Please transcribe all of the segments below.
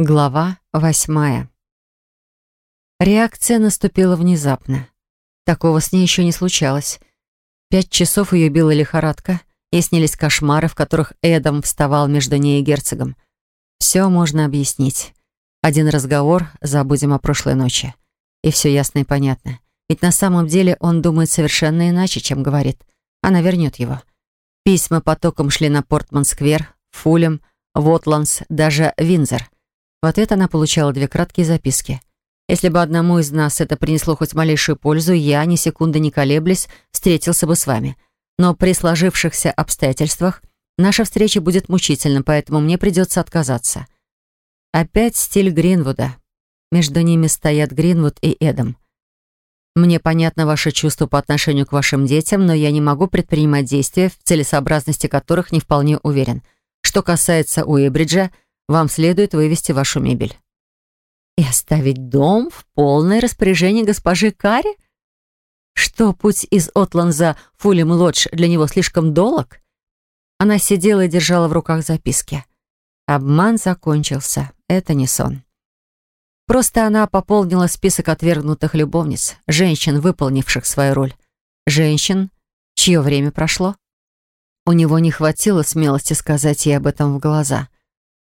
Глава восьмая. Реакция наступила внезапно. Такого с ней еще не случалось. Пять часов ее била лихорадка, ей снились кошмары, в которых Эдам вставал между ней и герцогом. Все можно объяснить. Один разговор, забудем о прошлой ночи. И все ясно и понятно. Ведь на самом деле он думает совершенно иначе, чем говорит. Она вернет его. Письма потоком шли на Портман-сквер, Фулем, Вотландс, даже Винзор — в ответ она получала две краткие записки. «Если бы одному из нас это принесло хоть малейшую пользу, я, ни секунды не колеблясь, встретился бы с вами. Но при сложившихся обстоятельствах наша встреча будет мучительна, поэтому мне придется отказаться». Опять стиль Гринвуда. Между ними стоят Гринвуд и Эдам. Мне понятно ваше чувство по отношению к вашим детям, но я не могу предпринимать действия, в целесообразности которых не вполне уверен. Что касается Уэбриджа, вам следует вывести вашу мебель». «И оставить дом в полное распоряжение госпожи Карри? Что, путь из Отланза в Фулем-Лодж для него слишком долг?» Она сидела и держала в руках записки. Обман закончился. Это не сон. Просто она пополнила список отвергнутых любовниц, женщин, выполнивших свою роль. Женщин, чье время прошло. У него не хватило смелости сказать ей об этом в глаза.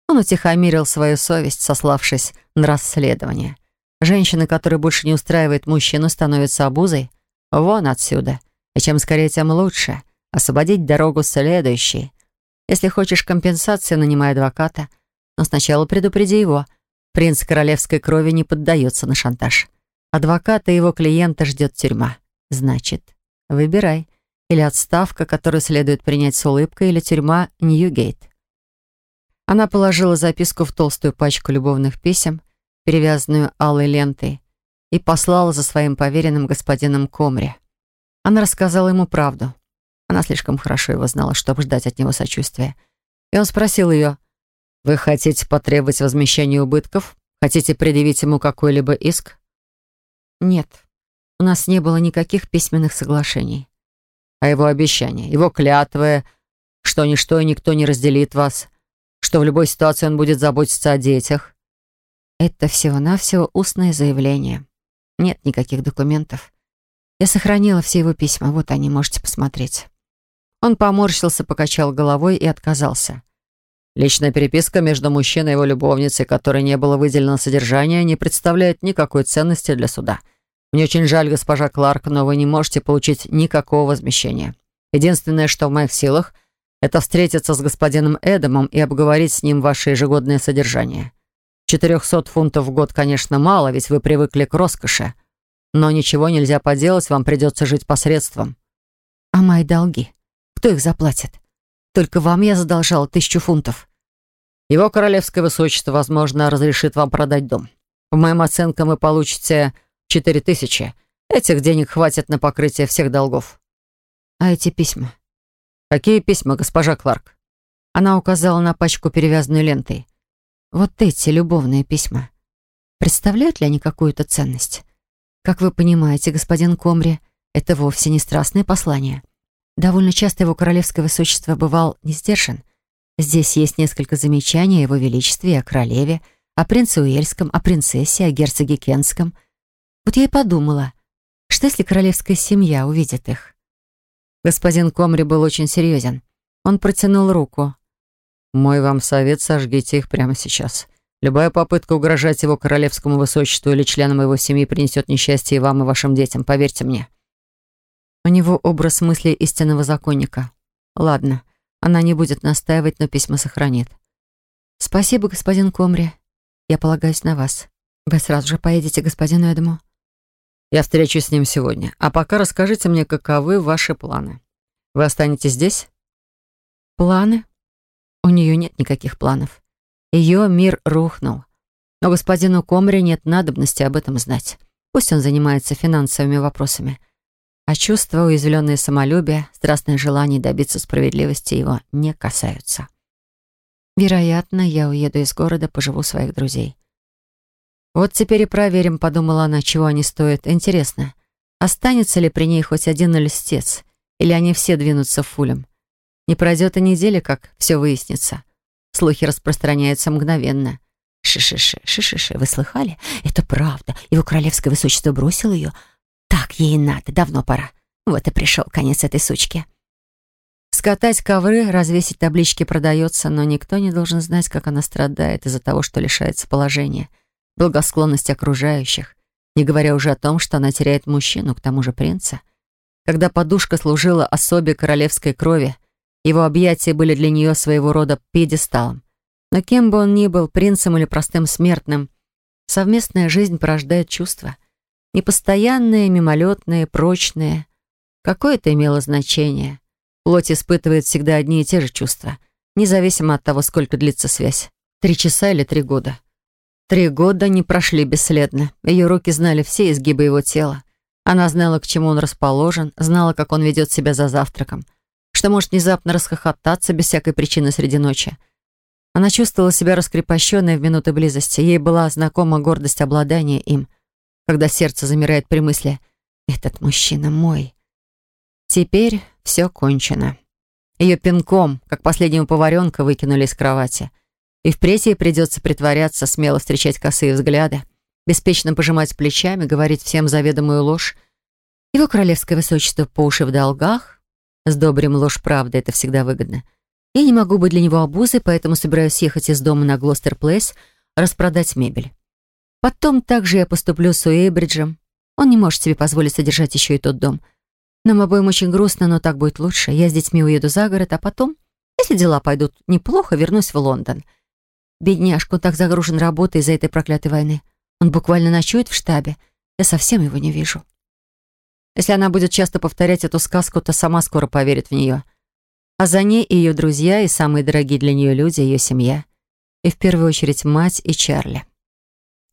Он утихомирил свою совесть, сославшись на расследование. Женщина, которая больше не устраивает мужчину, становится обузой. Вон отсюда. И чем скорее, тем лучше. Освободить дорогу следующей. Если хочешь компенсации, нанимай адвоката. Но сначала предупреди его. Принц королевской крови не поддается на шантаж. Адвоката и его клиента ждет тюрьма. Значит, выбирай. Или отставка, которую следует принять с улыбкой, или тюрьма Ньюгейт. Она положила записку в толстую пачку любовных писем, перевязанную алой лентой, и послала за своим поверенным господином Комри. Она рассказала ему правду. Она слишком хорошо его знала, чтобы ждать от него сочувствия. И он спросил ее, «Вы хотите потребовать возмещения убытков? Хотите предъявить ему какой-либо иск?» «Нет, у нас не было никаких письменных соглашений». «А его обещания, его клятвы, что ничто и никто не разделит вас, что в любой ситуации он будет заботиться о детях. Это всего-навсего устное заявление. Нет никаких документов. Я сохранила все его письма, вот они, можете посмотреть. Он поморщился, покачал головой и отказался. Личная переписка между мужчиной и его любовницей, которой не было выделено содержание, не представляет никакой ценности для суда. Мне очень жаль, госпожа Кларк, но вы не можете получить никакого возмещения. Единственное, что в моих силах — это встретиться с господином Эдамом и обговорить с ним ваше ежегодное содержание. 400 фунтов в год, конечно, мало, ведь вы привыкли к роскоши. Но ничего нельзя поделать, вам придется жить посредством. А мои долги? Кто их заплатит? Только вам я задолжала тысячу фунтов. Его королевское высочество, возможно, разрешит вам продать дом. По моим оценкам, вы получите четыре тысячи. Этих денег хватит на покрытие всех долгов. А эти письма? «Какие письма, госпожа Кларк?» Она указала на пачку, перевязанную лентой. «Вот эти любовные письма. Представляют ли они какую-то ценность? Как вы понимаете, господин Комри, это вовсе не страстное послание. Довольно часто его королевское высочество бывал не сдержан. Здесь есть несколько замечаний о его величестве о королеве, о принце Уэльском, о принцессе, о герцоге Кенском. Вот я и подумала, что если королевская семья увидит их? Господин Комри был очень серьезен. Он протянул руку. «Мой вам совет, сожгите их прямо сейчас. Любая попытка угрожать его королевскому высочеству или членам его семьи принесет несчастье и вам, и вашим детям, поверьте мне». У него образ мысли истинного законника. Ладно, она не будет настаивать, но письма сохранит. «Спасибо, господин Комри. Я полагаюсь на вас. Вы сразу же поедете к господину Эдаму?» Я встречусь с ним сегодня. А пока расскажите мне, каковы ваши планы. Вы останетесь здесь? Планы? У нее нет никаких планов. Ее мир рухнул. Но господину Комри нет надобности об этом знать. Пусть он занимается финансовыми вопросами. А чувства, уязвленные самолюбие, страстное желание добиться справедливости его не касаются. Вероятно, я уеду из города, поживу своих друзей. «Вот теперь и проверим», — подумала она, чего они стоят. «Интересно, останется ли при ней хоть один льстец? Или они все двинутся фулем? Не пройдет и недели, как все выяснится. Слухи распространяются мгновенно. Ши-ши-ши, ши-ши-ши, вы слыхали? Это правда. Его королевское высочество бросил ее. Так ей надо, давно пора. Вот и пришел конец этой сучки. Скатать ковры, развесить таблички продается, но никто не должен знать, как она страдает из-за того, что лишается положения, благосклонности окружающих, не говоря уже о том, что она теряет мужчину, к тому же принца. Когда подушка служила особе королевской крови, его объятия были для нее своего рода пьедесталом. Но кем бы он ни был, принцем или простым смертным, совместная жизнь порождает чувства. Непостоянные, мимолетные, прочные. Какое это имело значение? Плоть испытывает всегда одни и те же чувства, независимо от того, сколько длится связь. Три часа или три года. Три года не прошли бесследно. Ее руки знали все изгибы его тела. Она знала, к чему он расположен, знала, как он ведет себя за завтраком, что может внезапно расхохотаться без всякой причины среди ночи. Она чувствовала себя раскрепощенной в минуты близости. Ей была знакома гордость обладания им, когда сердце замирает при мысли «Этот мужчина мой». Теперь все кончено. Ее пинком, как последнего поваренка, выкинули из кровати. И впредь ей придется притворяться, смело встречать косые взгляды, беспечно пожимать плечами, говорить всем заведомую ложь. Его королевское высочество по уши в долгах. Сдобрим ложь правды, это всегда выгодно. Я не могу быть для него обузой, поэтому собираюсь ехать из дома на Глостер Плейс, распродать мебель. Потом также я поступлю с Уэйбриджем. Он не может себе позволить содержать еще и тот дом — нам обоим очень грустно, но так будет лучше. Я с детьми уеду за город, а потом, если дела пойдут неплохо, вернусь в Лондон. Бедняжка, он так загружен работой из-за этой проклятой войны. Он буквально ночует в штабе. Я совсем его не вижу. Если она будет часто повторять эту сказку, то сама скоро поверит в нее. А за ней и ее друзья, и самые дорогие для нее люди, ее семья. И в первую очередь мать и Чарли.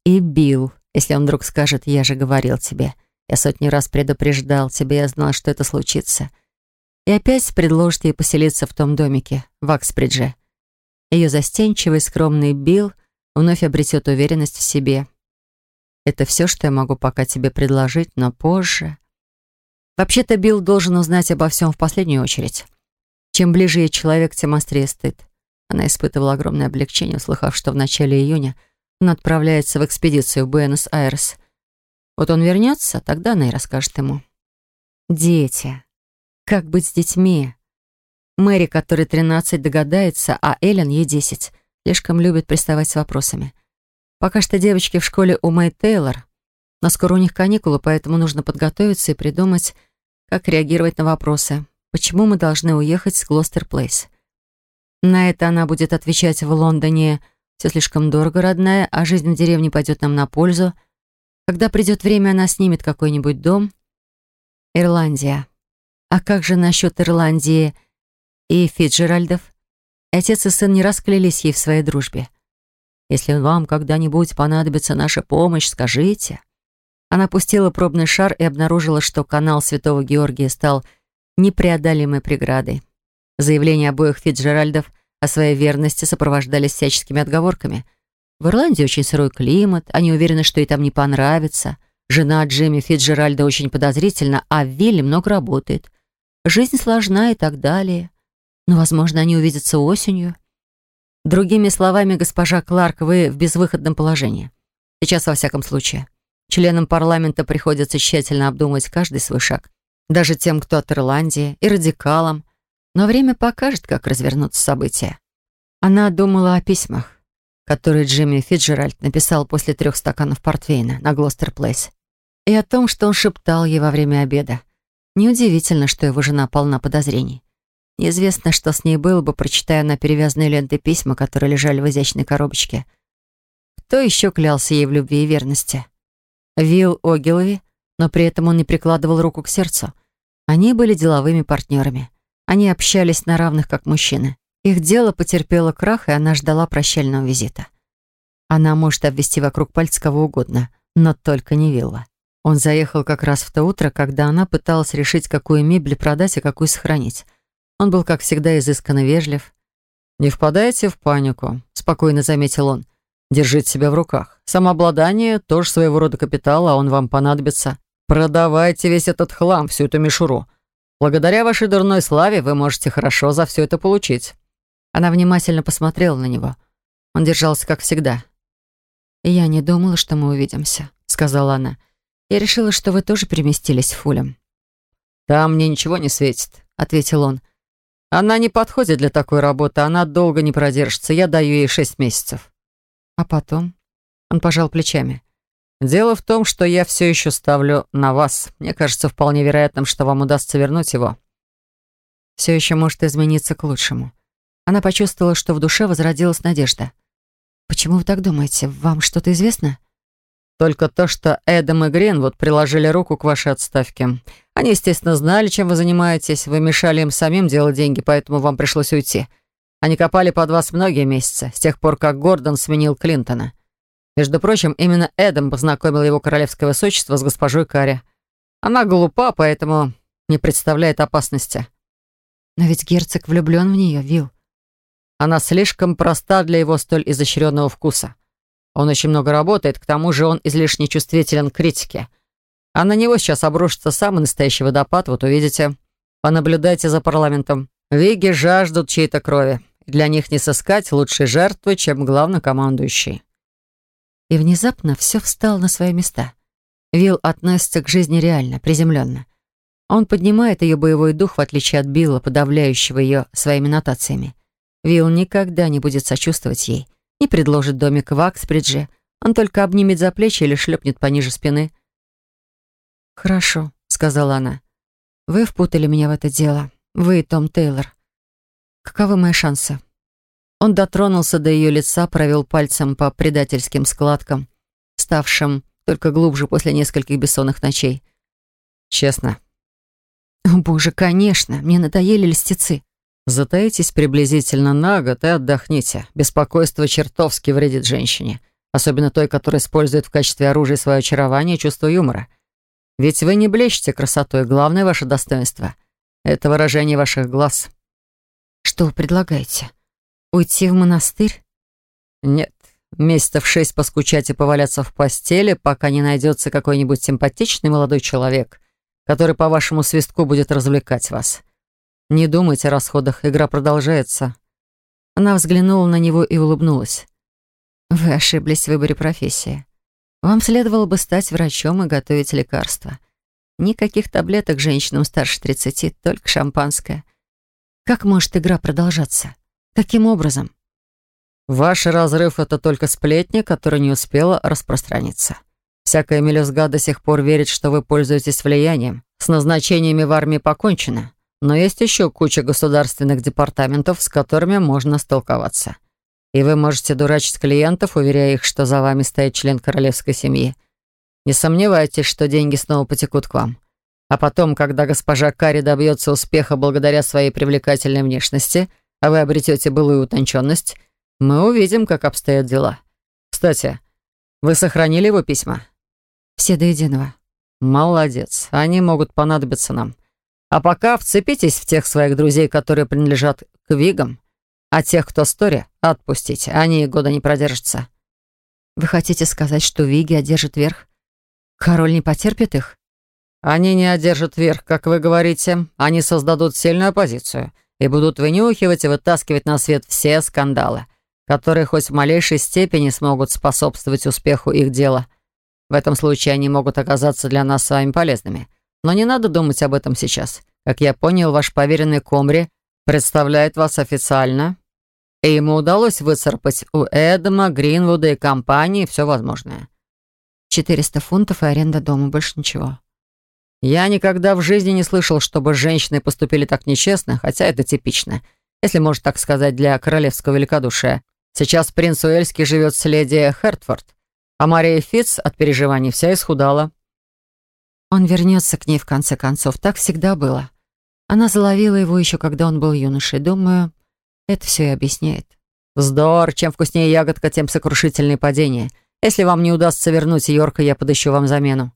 И Билл, если он вдруг скажет «я же говорил тебе». Я сотни раз предупреждал тебя, я знал, что это случится. И опять предложит ей поселиться в том домике, в Акспридже. Ее застенчивый, скромный Билл вновь обретет уверенность в себе. Это все, что я могу пока тебе предложить, но позже... Вообще-то Билл должен узнать обо всем в последнюю очередь. Чем ближе ей человек, тем острее стыд. Она испытывала огромное облегчение, услыхав, что в начале июня он отправляется в экспедицию в Буэнос-Айрес — вот он вернется, тогда она и расскажет ему. Дети. Как быть с детьми? Мэри, которой 13, догадается, а Эллен, ей 10, слишком любит приставать с вопросами. Пока что девочки в школе у Мэй Тейлор, но скоро у них каникулы, поэтому нужно подготовиться и придумать, как реагировать на вопросы. Почему мы должны уехать с Глостер Плейс? На это она будет отвечать в Лондоне «Все слишком дорого, родная, а жизнь в деревне пойдет нам на пользу», когда придет время, она снимет какой-нибудь дом. Ирландия. А как же насчет Ирландии и Фиджеральдов? Отец и сын не расклялись ей в своей дружбе. «Если вам когда-нибудь понадобится наша помощь, скажите». Она пустила пробный шар и обнаружила, что канал Святого Георгия стал непреодолимой преградой. Заявления обоих Фиджеральдов о своей верности сопровождались всяческими отговорками — в Ирландии очень сырой климат, они уверены, что ей там не понравится. Жена Джимми Фитджеральда очень подозрительна, а в Вилле много работает. Жизнь сложна и так далее. Но, возможно, они увидятся осенью. Другими словами, госпожа Кларк, вы в безвыходном положении. Сейчас, во всяком случае. Членам парламента приходится тщательно обдумывать каждый свой шаг. Даже тем, кто от Ирландии, и радикалам. Но время покажет, как развернутся события. Она думала о письмах который Джимми Фиджеральд написал после трех стаканов портвейна на Глостер Плейс, и о том, что он шептал ей во время обеда. Неудивительно, что его жена полна подозрений. Неизвестно, что с ней было бы, прочитая на перевязанные ленты письма, которые лежали в изящной коробочке. Кто еще клялся ей в любви и верности? Вилл Огилви, но при этом он не прикладывал руку к сердцу. Они были деловыми партнерами. Они общались на равных, как мужчины. Их дело потерпело крах, и она ждала прощального визита. Она может обвести вокруг пальца кого угодно, но только не Вилла. Он заехал как раз в то утро, когда она пыталась решить, какую мебель продать, а какую сохранить. Он был, как всегда, изысканно вежлив. «Не впадайте в панику», — спокойно заметил он. «Держите себя в руках. Самообладание — тоже своего рода капитал, а он вам понадобится. Продавайте весь этот хлам, всю эту мишуру. Благодаря вашей дурной славе вы можете хорошо за все это получить». Она внимательно посмотрела на него. Он держался, как всегда. «Я не думала, что мы увидимся», — сказала она. «Я решила, что вы тоже переместились в Фулем». «Там мне ничего не светит», — ответил он. «Она не подходит для такой работы, она долго не продержится. Я даю ей шесть месяцев». «А потом?» Он пожал плечами. «Дело в том, что я все еще ставлю на вас. Мне кажется вполне вероятным, что вам удастся вернуть его». «Все еще может измениться к лучшему». Она почувствовала, что в душе возродилась надежда. «Почему вы так думаете? Вам что-то известно?» «Только то, что Эдам и Гринвуд приложили руку к вашей отставке. Они, естественно, знали, чем вы занимаетесь. Вы мешали им самим делать деньги, поэтому вам пришлось уйти. Они копали под вас многие месяцы, с тех пор, как Гордон сменил Клинтона. Между прочим, именно Эдам познакомил его королевское высочество с госпожой Карри. Она глупа, поэтому не представляет опасности. Но ведь герцог влюблен в нее, Вил. Она слишком проста для его столь изощренного вкуса. Он очень много работает, к тому же он излишне чувствителен к критике. А на него сейчас обрушится самый настоящий водопад, вот увидите. Понаблюдайте за парламентом. Виги жаждут чьей-то крови. Для них не сыскать лучшей жертвы, чем главнокомандующий. И внезапно все встало на свои места. Вилл относится к жизни реально, приземленно. Он поднимает ее боевой дух, в отличие от Билла, подавляющего ее своими нотациями. Вилл никогда не будет сочувствовать ей, не предложит домик в Аксбридже, он только обнимет за плечи или шлепнет пониже спины. «Хорошо», — сказала она. «Вы впутали меня в это дело. Вы и Том Тейлор. Каковы мои шансы?» Он дотронулся до ее лица, провел пальцем по предательским складкам, ставшим только глубже после нескольких бессонных ночей. «Честно?» «О, боже, конечно, мне надоели льстецы». Затаитесь приблизительно на год и отдохните. Беспокойство чертовски вредит женщине, особенно той, которая использует в качестве оружия свое очарование и чувство юмора. Ведь вы не блещете красотой, главное ваше достоинство — это выражение ваших глаз. Что вы предлагаете? Уйти в монастырь? Нет, месяцев шесть поскучать и поваляться в постели, пока не найдется какой-нибудь симпатичный молодой человек, который по вашему свистку будет развлекать вас. Не думайте о расходах, игра продолжается». Она взглянула на него и улыбнулась. «Вы ошиблись в выборе профессии. Вам следовало бы стать врачом и готовить лекарства. Никаких таблеток женщинам старше 30, только шампанское. Как может игра продолжаться? Каким образом?» «Ваш разрыв — это только сплетня, которая не успела распространиться. Всякая мелюзга до сих пор верит, что вы пользуетесь влиянием. С назначениями в армии покончено. Но есть еще куча государственных департаментов, с которыми можно столковаться. И вы можете дурачить клиентов, уверяя их, что за вами стоит член королевской семьи. Не сомневайтесь, что деньги снова потекут к вам. А потом, когда госпожа Карри добьется успеха благодаря своей привлекательной внешности, а вы обретете былую утонченность, мы увидим, как обстоят дела. Кстати, вы сохранили его письма? Все до единого. Молодец. Они могут понадобиться нам. А пока вцепитесь в тех своих друзей, которые принадлежат к Вигам, а тех, кто Стори, отпустите. Они года не продержатся. Вы хотите сказать, что Виги одержат верх? Король не потерпит их? Они не одержат верх, как вы говорите. Они создадут сильную оппозицию и будут вынюхивать и вытаскивать на свет все скандалы, которые хоть в малейшей степени смогут способствовать успеху их дела. В этом случае они могут оказаться для нас с вами полезными. Но не надо думать об этом сейчас. Как я понял, ваш поверенный Комри представляет вас официально, и ему удалось выцарпать у Эдама, Гринвуда и компании все возможное. 400 фунтов и аренда дома, больше ничего. Я никогда в жизни не слышал, чтобы женщины поступили так нечестно, хотя это типично, если можно так сказать, для королевского великодушия. Сейчас принц Уэльский живет с леди Хертфорд, а Мария Фитц от переживаний вся исхудала. Он вернется к ней в конце концов. Так всегда было. Она заловила его еще, когда он был юношей. Думаю, это все и объясняет. Вздор. Чем вкуснее ягодка, тем сокрушительнее падение. Если вам не удастся вернуть Йорка, я подыщу вам замену.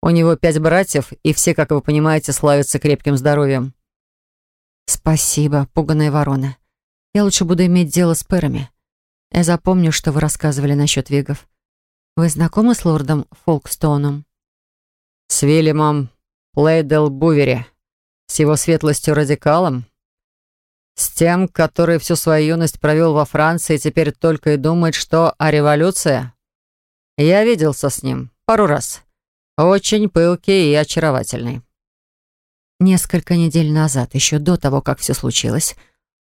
У него пять братьев, и все, как вы понимаете, славятся крепким здоровьем. Спасибо, пуганая ворона. Я лучше буду иметь дело с пэрами. Я запомню, что вы рассказывали насчет вигов. Вы знакомы с лордом Фолкстоуном? С Вильямом Лейдел Бувери, с его светлостью радикалом, с тем, который всю свою юность провел во Франции и теперь только и думает, что о революции. Я виделся с ним пару раз. Очень пылкий и очаровательный. Несколько недель назад, еще до того, как все случилось,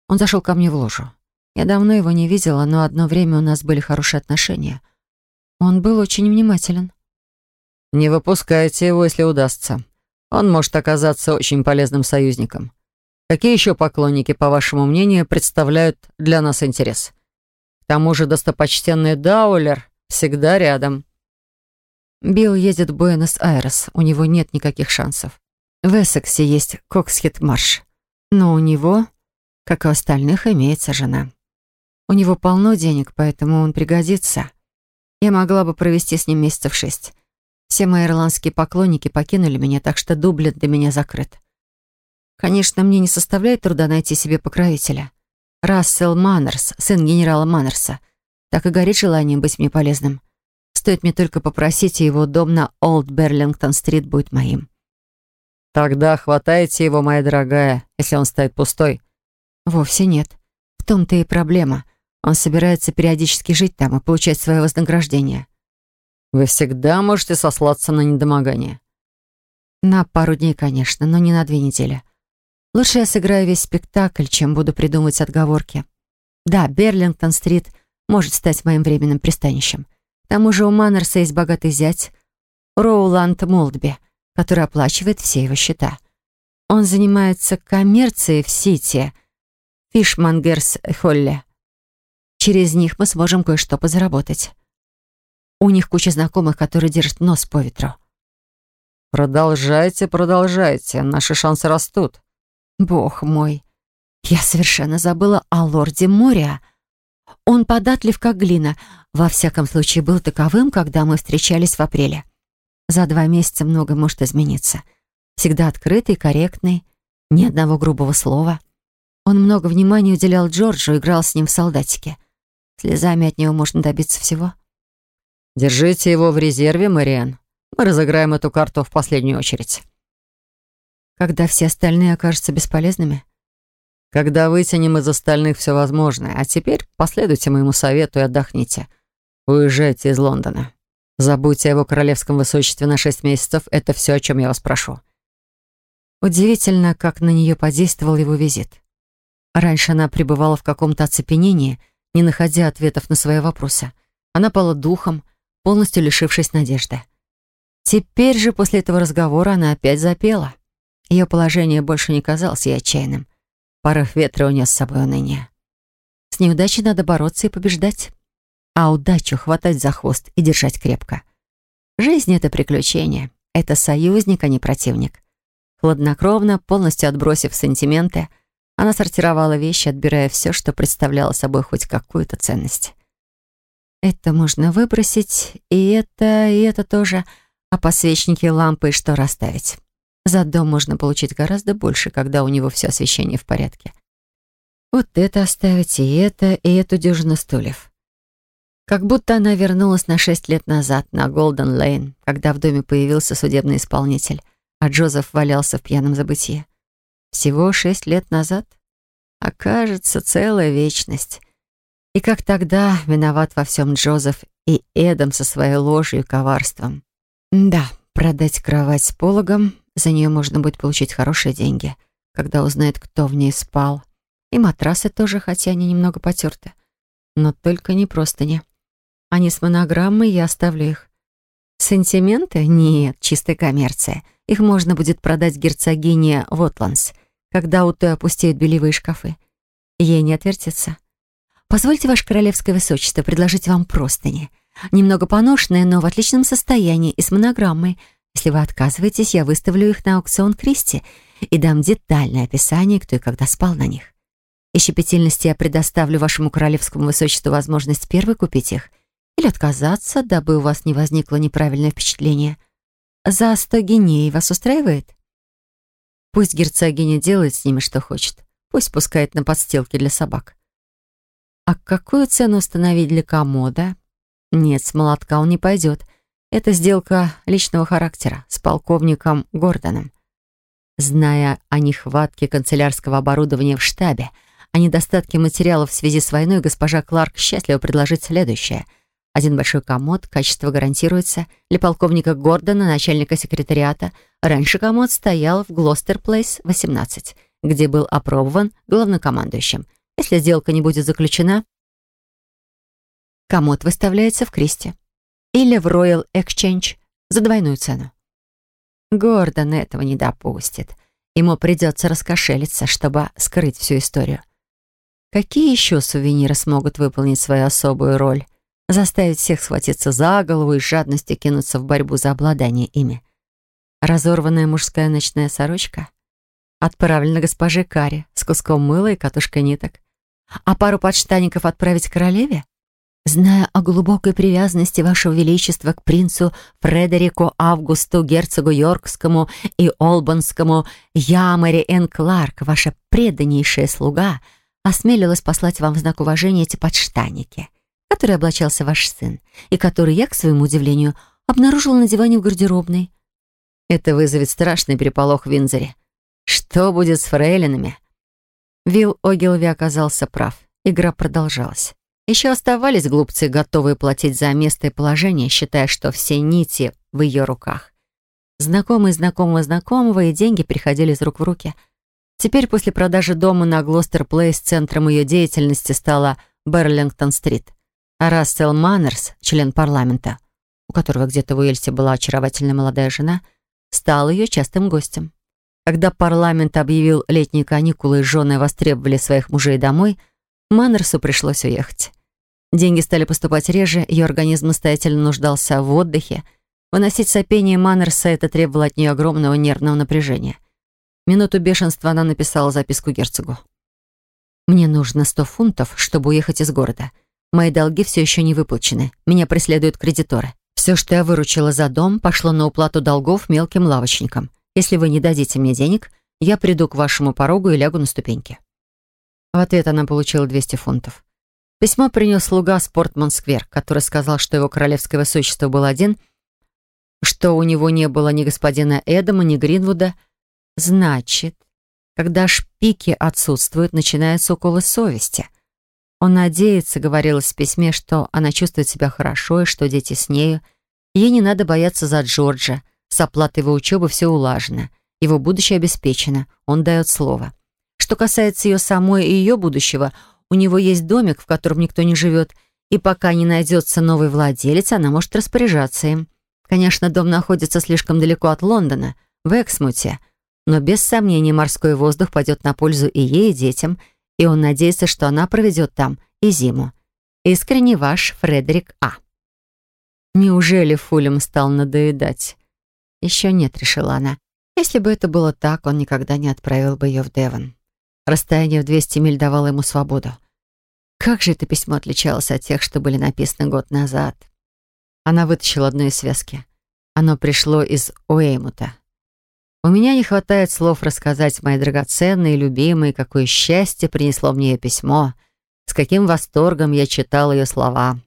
он зашел ко мне в ложу. Я давно его не видела, но одно время у нас были хорошие отношения. Он был очень внимателен. Не выпускайте его, если удастся. Он может оказаться очень полезным союзником. Какие еще поклонники, по вашему мнению, представляют для нас интерес? К тому же достопочтенный Даулер всегда рядом. Билл едет в Буэнос-Айрес, у него нет никаких шансов. В Эссексе есть Коксхит-Марш, но у него, как и у остальных, имеется жена. У него полно денег, поэтому он пригодится. Я могла бы провести с ним месяцев шесть. Все мои ирландские поклонники покинули меня, так что Дублин для меня закрыт. Конечно, мне не составляет труда найти себе покровителя. Рассел Маннерс, сын генерала Маннерса, так и горит желанием быть мне полезным. Стоит мне только попросить, и его дом на Олд Берлингтон-стрит будет моим. Тогда хватайте его, моя дорогая, если он стоит пустой. Вовсе нет. В том-то и проблема. Он собирается периодически жить там и получать свое вознаграждение. Вы всегда можете сослаться на недомогание. На пару дней, конечно, но не на две недели. Лучше я сыграю весь спектакль, чем буду придумывать отговорки. Да, Берлингтон-стрит может стать моим временным пристанищем. К тому же у Маннерса есть богатый зять, Роуланд Молдби, который оплачивает все его счета. Он занимается коммерцией в Сити, Фишмангерс Холле. Через них мы сможем кое-что позаработать. У них куча знакомых, которые держат нос по ветру. Продолжайте, продолжайте, наши шансы растут. Бог мой, я совершенно забыла о лорде Мориа. Он податлив, как глина. Во всяком случае, был таковым, когда мы встречались в апреле. За два месяца много может измениться. Всегда открытый, корректный, ни одного грубого слова. Он много внимания уделял Джорджу, играл с ним в солдатике. Слезами от него можно добиться всего. «Держите его в резерве, Мариан. Мы разыграем эту карту в последнюю очередь». «Когда все остальные окажутся бесполезными?» «Когда вытянем из остальных все возможное. А теперь последуйте моему совету и отдохните. Уезжайте из Лондона». Забудьте о его королевском высочестве на шесть месяцев. Это все, о чем я вас прошу». Удивительно, как на нее подействовал его визит. Раньше она пребывала в каком-то оцепенении, не находя ответов на свои вопросы. Она пала духом, полностью лишившись надежды. Теперь же, после этого разговора, она опять запела. Ее положение больше не казалось ей отчаянным. Порыв ветра унес с собой уныние. С неудачей надо бороться и побеждать а удачу хватать за хвост и держать крепко. Жизнь — это приключение, это союзник, а не противник. Хладнокровно, полностью отбросив сантименты, она сортировала вещи, отбирая все, что представляло собой хоть какую-то ценность. Это можно выбросить, и это, и это тоже, а подсвечники, лампы и что расставить. За дом можно получить гораздо больше, когда у него все освещение в порядке. Вот это оставить, и это, и эту дюжину стульев. Как будто она вернулась на шесть лет назад, на Голден Лейн, когда в доме появился судебный исполнитель, а Джозеф валялся в пьяном забытии. Всего шесть лет назад? Окажется, целая вечность. И как тогда виноват во всем Джозеф и Эдом со своей ложью и коварством. Да, продать кровать с пологом, за нее можно будет получить хорошие деньги, когда узнает, кто в ней спал. И матрасы тоже, хотя они немного потерты. Но только не простыни. Они с монограммой, я оставлю их. Сентименты? Нет, чистая коммерция. Их можно будет продать герцогине Вотландс, когда у той опустеют белевые шкафы. Ей не отвертится. Позвольте, ваше королевское высочество, предложить вам простыни. Немного поношенные, но в отличном состоянии и с монограммой. Если вы отказываетесь, я выставлю их на аукцион Кристи и дам детальное описание, кто и когда спал на них. Из щепетильности я предоставлю вашему королевскому высочеству возможность первой купить их — или отказаться, дабы у вас не возникло неправильное впечатление. За сто геней вас устраивает? Пусть герцогиня делает с ними, что хочет. Пусть пускает на подстилки для собак. А какую цену установить для комода? Нет, с молотка он не пойдет. Это сделка личного характера с полковником Гордоном. Зная о нехватке канцелярского оборудования в штабе, о недостатке материалов в связи с войной, госпожа Кларк счастлива предложить следующее — Один большой комод, качество гарантируется. Для полковника Гордона, начальника секретариата, раньше комод стоял в Глостер Плейс, 18, где был опробован главнокомандующим. Если сделка не будет заключена, комод выставляется в Кристи или в Royal Exchange за двойную цену. Гордон этого не допустит. Ему придется раскошелиться, чтобы скрыть всю историю. Какие еще сувениры смогут выполнить свою особую роль? Заставить всех схватиться за голову и с жадностью кинуться в борьбу за обладание ими. Разорванная мужская ночная сорочка? Отправлена госпоже Каре с куском мыла и катушкой ниток. А пару подштаников отправить королеве? Зная о глубокой привязанности Вашего Величества к принцу Фредерику Августу, герцогу Йоркскому и Олбанскому, я, Мэри Энн Кларк, ваша преданнейшая слуга, осмелилась послать вам в знак уважения эти подштаники, которые облачался ваш сын, и которые я, к своему удивлению, обнаружила на диване в гардеробной. Это вызовет страшный переполох в Винзоре. Что будет с фрейлинами? Вилл Огилви оказался прав. Игра продолжалась. Еще оставались глупцы, готовые платить за место и положение, считая, что все нити в ее руках. Знакомые знакомого знакомого, и деньги приходили из рук в руки. Теперь после продажи дома на Глостер Плейс центром ее деятельности стала Берлингтон-стрит. А Рассел Маннерс, член парламента, у которого где-то в Уэльсе была очаровательная молодая жена, стал ее частым гостем. Когда парламент объявил летние каникулы и жены востребовали своих мужей домой – Маннерсу пришлось уехать. Деньги стали поступать реже, ее организм настоятельно нуждался в отдыхе. Выносить сопение Маннерса это требовало от нее огромного нервного напряжения. минуту бешенства она написала записку герцогу. «Мне нужно сто фунтов, чтобы уехать из города. Мои долги все еще не выплачены. Меня преследуют кредиторы. Все, что я выручила за дом, пошло на уплату долгов мелким лавочникам. Если вы не дадите мне денег, я приду к вашему порогу и лягу на ступеньки». В ответ она получила 200 фунтов. Письмо принес слуга Спортман-сквер, который сказал, что его королевское высочество был один, что у него не было ни господина Эдама, ни Гринвуда. Значит, когда шпики отсутствуют, начинаются уколы совести. Он надеется, говорилось в письме, что она чувствует себя хорошо и что дети с нею. Ей не надо бояться за Джорджа. С оплатой его учебы все улажено. Его будущее обеспечено. Он дает слово. Что касается ее самой и ее будущего, у него есть домик, в котором никто не живет, и пока не найдется новый владелец, она может распоряжаться им. Конечно, дом находится слишком далеко от Лондона, в Эксмуте, но без сомнения морской воздух пойдет на пользу и ей, и детям, и он надеется, что она проведет там и зиму. Искренне ваш Фредерик А. Неужели Фулем стал надоедать? Еще нет, решила она. Если бы это было так, он никогда не отправил бы ее в Девон. Расстояние в 200 миль давало ему свободу. Как же это письмо отличалось от тех, что были написаны год назад? Она вытащила одну из связки. Оно пришло из Уэймута. У меня не хватает слов рассказать моей драгоценной, любимой, какое счастье принесло мне ее письмо, с каким восторгом я читал ее слова.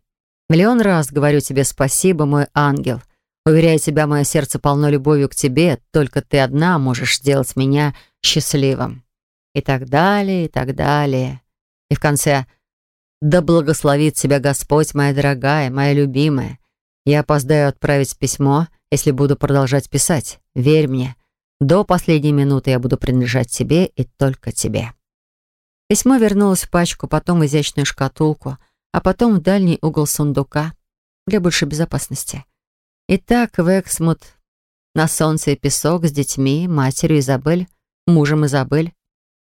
Миллион раз говорю тебе спасибо, мой ангел. Уверяю тебя, мое сердце полно любовью к тебе, только ты одна можешь сделать меня счастливым и так далее, и так далее. И в конце «Да благословит тебя Господь, моя дорогая, моя любимая. Я опоздаю отправить письмо, если буду продолжать писать. Верь мне, до последней минуты я буду принадлежать тебе и только тебе». Письмо вернулось в пачку, потом в изящную шкатулку, а потом в дальний угол сундука для большей безопасности. Итак, в Эксмут на солнце и песок с детьми, матерью Изабель, мужем Изабель,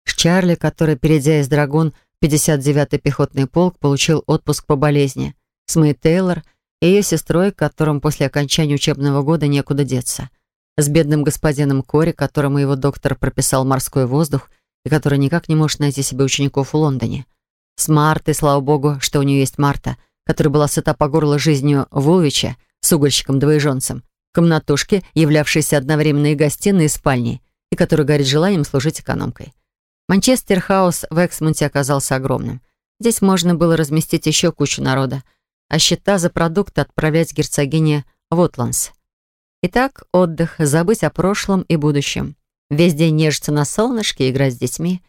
с Чарли, который, перейдя из Драгун в 59-й пехотный полк, получил отпуск по болезни. С Мэй Тейлор и ее сестрой, которым после окончания учебного года некуда деться. С бедным господином Кори, которому его доктор прописал морской воздух и который никак не может найти себе учеников в Лондоне. С Мартой, слава богу, что у нее есть Марта, которая была сыта по горло жизнью Вулвича с угольщиком-двоеженцем, комнатушке, являвшейся одновременно и гостиной, и спальней, и которая горит желанием служить экономкой. Манчестер Хаус в Эксмонте оказался огромным. Здесь можно было разместить еще кучу народа, а счета за продукты отправлять герцогине Вотландс. Итак, отдых, забыть о прошлом и будущем. Весь день нежиться на солнышке, играть с детьми.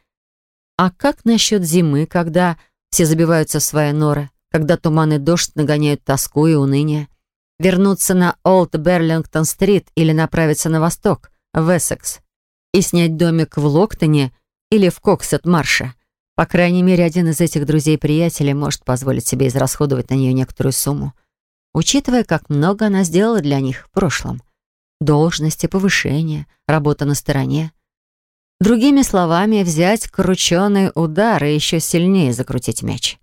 А как насчет зимы, когда все забиваются в свои норы, когда туман и дождь нагоняют тоску и уныние. Вернуться на Олд Берлингтон-стрит или направиться на восток, в Эссекс, и снять домик в Локтоне или в Коксет-Марше. По крайней мере, один из этих друзей-приятелей может позволить себе израсходовать на нее некоторую сумму, учитывая, как много она сделала для них в прошлом. Должности, повышение, работа на стороне. Другими словами, взять крученый удар и еще сильнее закрутить мяч.